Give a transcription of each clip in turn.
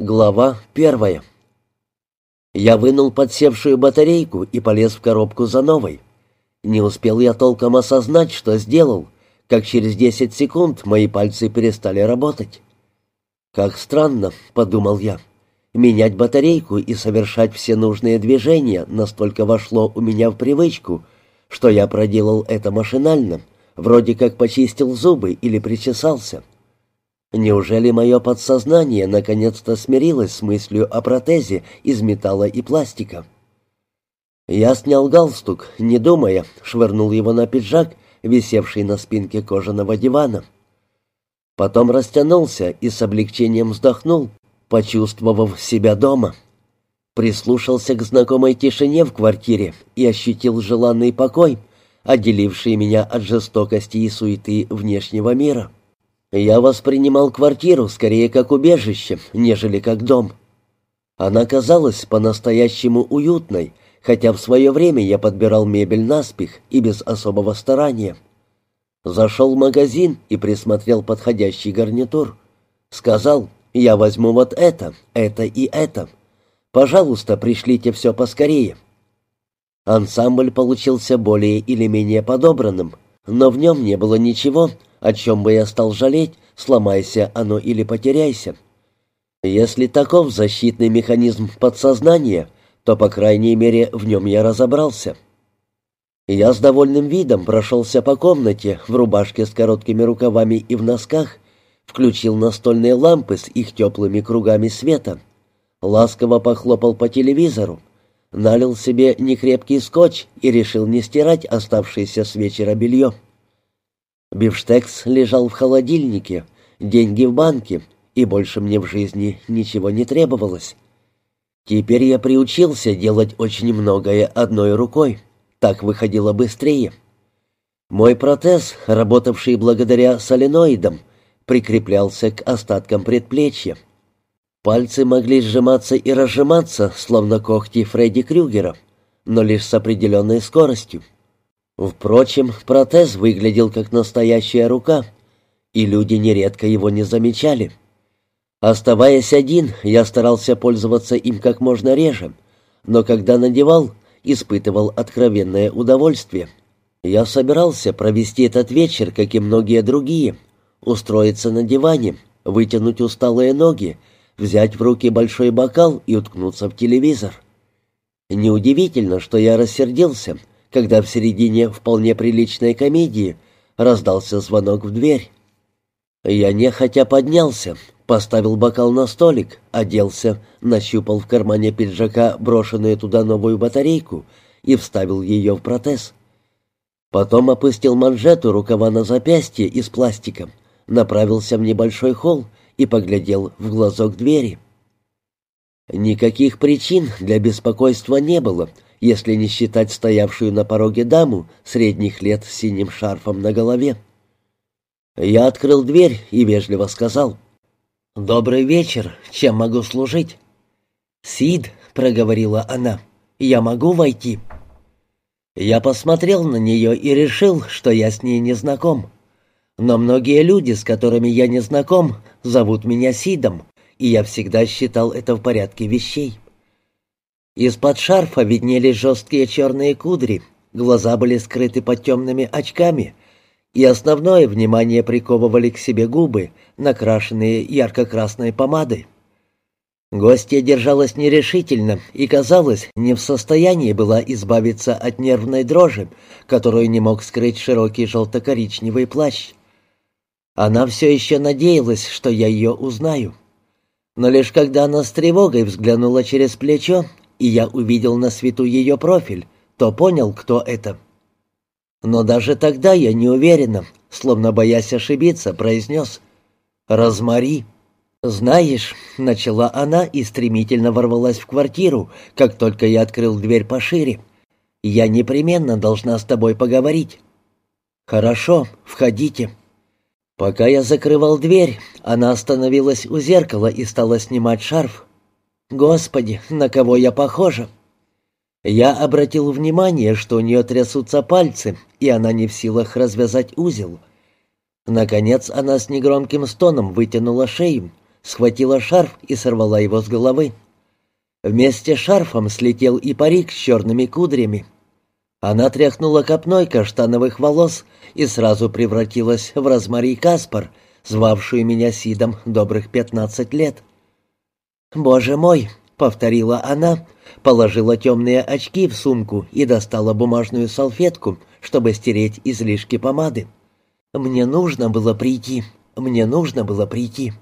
Глава первая. Я вынул подсевшую батарейку и полез в коробку за новой. Не успел я толком осознать, что сделал, как через десять секунд мои пальцы перестали работать. «Как странно», — подумал я, — «менять батарейку и совершать все нужные движения настолько вошло у меня в привычку, что я проделал это машинально, вроде как почистил зубы или причесался». Неужели мое подсознание наконец-то смирилось с мыслью о протезе из металла и пластика? Я снял галстук, не думая, швырнул его на пиджак, висевший на спинке кожаного дивана. Потом растянулся и с облегчением вздохнул, почувствовав себя дома. Прислушался к знакомой тишине в квартире и ощутил желанный покой, отделивший меня от жестокости и суеты внешнего мира. Я воспринимал квартиру скорее как убежище, нежели как дом. Она казалась по-настоящему уютной, хотя в свое время я подбирал мебель наспех и без особого старания. Зашел в магазин и присмотрел подходящий гарнитур. Сказал, я возьму вот это, это и это. Пожалуйста, пришлите все поскорее. Ансамбль получился более или менее подобранным, но в нем не было ничего, о чем бы я стал жалеть, сломайся оно или потеряйся. Если таков защитный механизм подсознания, то, по крайней мере, в нем я разобрался. Я с довольным видом прошелся по комнате в рубашке с короткими рукавами и в носках, включил настольные лампы с их теплыми кругами света, ласково похлопал по телевизору, налил себе некрепкий скотч и решил не стирать оставшееся с вечера белье. Бифштекс лежал в холодильнике, деньги в банке, и больше мне в жизни ничего не требовалось. Теперь я приучился делать очень многое одной рукой. Так выходило быстрее. Мой протез, работавший благодаря соленоидам, прикреплялся к остаткам предплечья. Пальцы могли сжиматься и разжиматься, словно когти Фредди Крюгера, но лишь с определенной скоростью. Впрочем, протез выглядел как настоящая рука, и люди нередко его не замечали. Оставаясь один, я старался пользоваться им как можно реже, но когда надевал, испытывал откровенное удовольствие. Я собирался провести этот вечер, как и многие другие, устроиться на диване, вытянуть усталые ноги, взять в руки большой бокал и уткнуться в телевизор. Неудивительно, что я рассердился — когда в середине вполне приличной комедии раздался звонок в дверь. Я нехотя поднялся, поставил бокал на столик, оделся, нащупал в кармане пиджака брошенную туда новую батарейку и вставил ее в протез. Потом опустил манжету рукава на запястье из пластика, направился в небольшой холл и поглядел в глазок двери. Никаких причин для беспокойства не было — если не считать стоявшую на пороге даму средних лет с синим шарфом на голове. Я открыл дверь и вежливо сказал «Добрый вечер, чем могу служить?» «Сид», — проговорила она, — «я могу войти?» Я посмотрел на нее и решил, что я с ней не знаком. Но многие люди, с которыми я не знаком, зовут меня Сидом, и я всегда считал это в порядке вещей. Из-под шарфа виднелись жесткие черные кудри, глаза были скрыты под темными очками, и основное внимание приковывали к себе губы, накрашенные ярко-красной помадой. Гостья держалась нерешительно и, казалось, не в состоянии была избавиться от нервной дрожи, которую не мог скрыть широкий желто-коричневый плащ. Она все еще надеялась, что я ее узнаю. Но лишь когда она с тревогой взглянула через плечо, и я увидел на свету ее профиль, то понял, кто это. Но даже тогда я неуверенно, словно боясь ошибиться, произнес «Розмари». «Знаешь», — начала она и стремительно ворвалась в квартиру, как только я открыл дверь пошире. «Я непременно должна с тобой поговорить». «Хорошо, входите». Пока я закрывал дверь, она остановилась у зеркала и стала снимать шарф. Господи, на кого я похожа? Я обратил внимание, что у нее трясутся пальцы, и она не в силах развязать узел. Наконец она с негромким стоном вытянула шею, схватила шарф и сорвала его с головы. Вместе с шарфом слетел и парик с черными кудрями. Она тряхнула копной каштановых волос и сразу превратилась в Розмари Каспар, звавшую меня Сидом добрых пятнадцать лет. «Боже мой!» — повторила она, положила темные очки в сумку и достала бумажную салфетку, чтобы стереть излишки помады. «Мне нужно было прийти, мне нужно было прийти».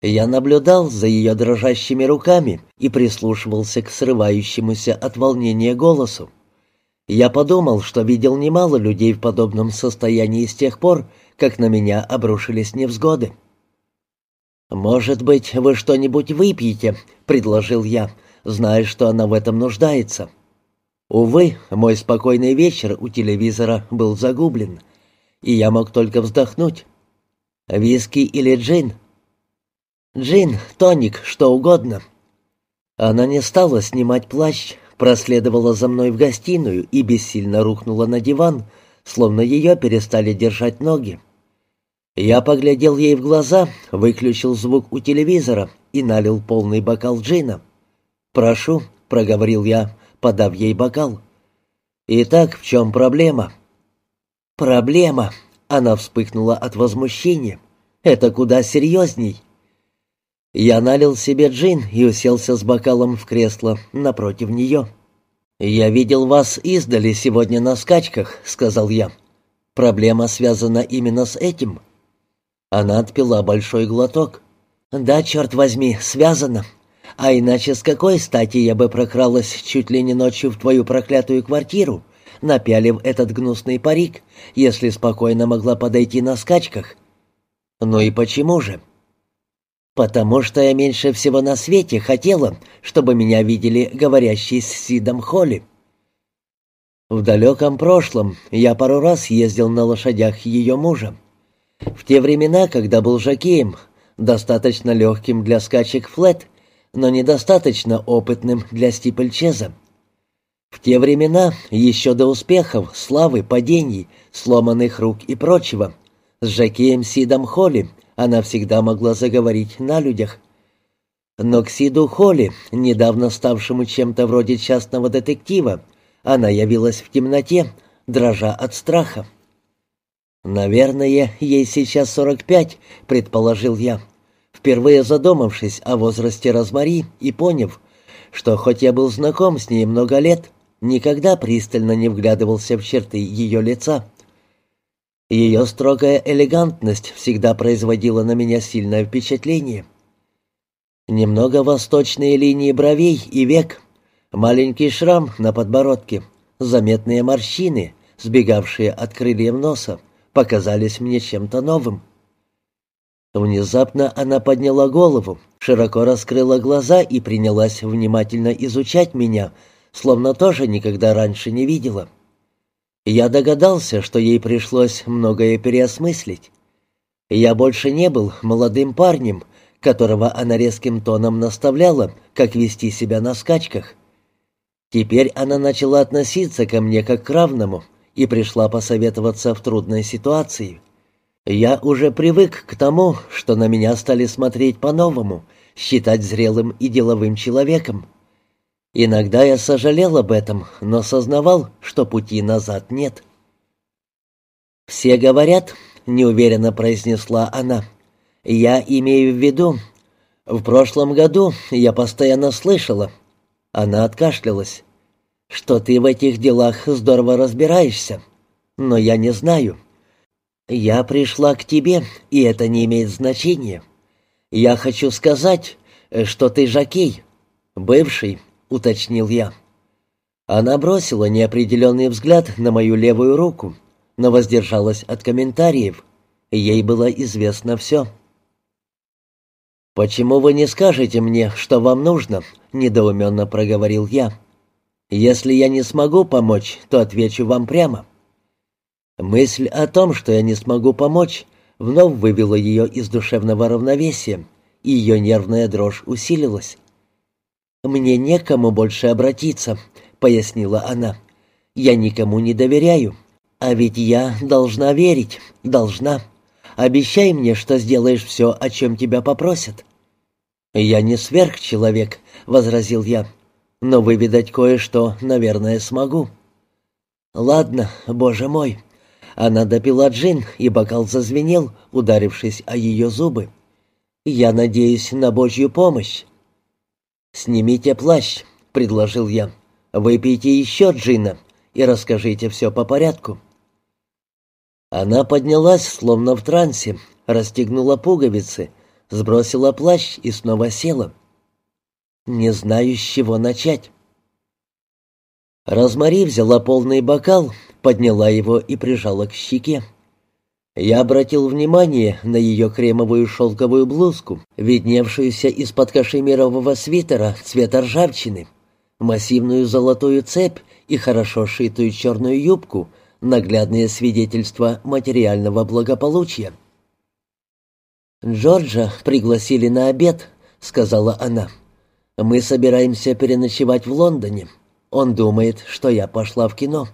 Я наблюдал за ее дрожащими руками и прислушивался к срывающемуся от волнения голосу. Я подумал, что видел немало людей в подобном состоянии с тех пор, как на меня обрушились невзгоды. «Может быть, вы что-нибудь выпьете?» — предложил я, зная, что она в этом нуждается. Увы, мой спокойный вечер у телевизора был загублен, и я мог только вздохнуть. «Виски или джин?» «Джин, тоник, что угодно». Она не стала снимать плащ, проследовала за мной в гостиную и бессильно рухнула на диван, словно ее перестали держать ноги. Я поглядел ей в глаза, выключил звук у телевизора и налил полный бокал джина. «Прошу», — проговорил я, подав ей бокал. «Итак, в чем проблема?» «Проблема», — она вспыхнула от возмущения. «Это куда серьезней». Я налил себе джин и уселся с бокалом в кресло напротив нее. «Я видел вас издали сегодня на скачках», — сказал я. «Проблема связана именно с этим». Она отпила большой глоток. «Да, черт возьми, связана. А иначе с какой стати я бы прокралась чуть ли не ночью в твою проклятую квартиру, напялив этот гнусный парик, если спокойно могла подойти на скачках? Ну и почему же?» «Потому что я меньше всего на свете хотела, чтобы меня видели говорящей с Сидом Холли». В далеком прошлом я пару раз ездил на лошадях ее мужа. В те времена, когда был жокеем, достаточно легким для скачек флет, но недостаточно опытным для стипльчеза. В те времена, еще до успехов, славы, падений, сломанных рук и прочего, с жокеем Сидом Холли она всегда могла заговорить на людях. Но к Сиду Холли, недавно ставшему чем-то вроде частного детектива, она явилась в темноте, дрожа от страха. «Наверное, ей сейчас сорок пять», — предположил я, впервые задумавшись о возрасте Розмари и поняв, что хоть я был знаком с ней много лет, никогда пристально не вглядывался в черты ее лица. Ее строгая элегантность всегда производила на меня сильное впечатление. Немного восточные линии бровей и век, маленький шрам на подбородке, заметные морщины, сбегавшие от крыльев носа, показались мне чем-то новым. Внезапно она подняла голову, широко раскрыла глаза и принялась внимательно изучать меня, словно тоже никогда раньше не видела. Я догадался, что ей пришлось многое переосмыслить. Я больше не был молодым парнем, которого она резким тоном наставляла, как вести себя на скачках. Теперь она начала относиться ко мне как к равному и пришла посоветоваться в трудной ситуации. Я уже привык к тому, что на меня стали смотреть по-новому, считать зрелым и деловым человеком. Иногда я сожалел об этом, но сознавал, что пути назад нет. «Все говорят», — неуверенно произнесла она, — «я имею в виду, в прошлом году я постоянно слышала». Она откашлялась. «Что ты в этих делах здорово разбираешься, но я не знаю. Я пришла к тебе, и это не имеет значения. Я хочу сказать, что ты жокей, бывший, — уточнил я. Она бросила неопределенный взгляд на мою левую руку, но воздержалась от комментариев. Ей было известно все. «Почему вы не скажете мне, что вам нужно?» — недоуменно проговорил я. «Если я не смогу помочь, то отвечу вам прямо». Мысль о том, что я не смогу помочь, вновь вывела ее из душевного равновесия, и ее нервная дрожь усилилась. «Мне некому больше обратиться», — пояснила она. «Я никому не доверяю. А ведь я должна верить, должна. Обещай мне, что сделаешь все, о чем тебя попросят». «Я не сверхчеловек», — возразил я, — «но выведать кое-что, наверное, смогу». «Ладно, боже мой». Она допила джин, и бокал зазвенел, ударившись о ее зубы. «Я надеюсь на Божью помощь». «Снимите плащ», — предложил я. «Выпейте еще джина и расскажите все по порядку». Она поднялась, словно в трансе, расстегнула пуговицы, сбросила плащ и снова села. «Не знаю, с чего начать». Розмари взяла полный бокал, подняла его и прижала к щеке. Я обратил внимание на ее кремовую шелковую блузку, видневшуюся из-под кашемирового свитера цвета ржавчины, массивную золотую цепь и хорошо шитую черную юбку, наглядные свидетельства материального благополучия. «Джорджа пригласили на обед», — сказала она. «Мы собираемся переночевать в Лондоне. Он думает, что я пошла в кино».